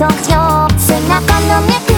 想像背中の猫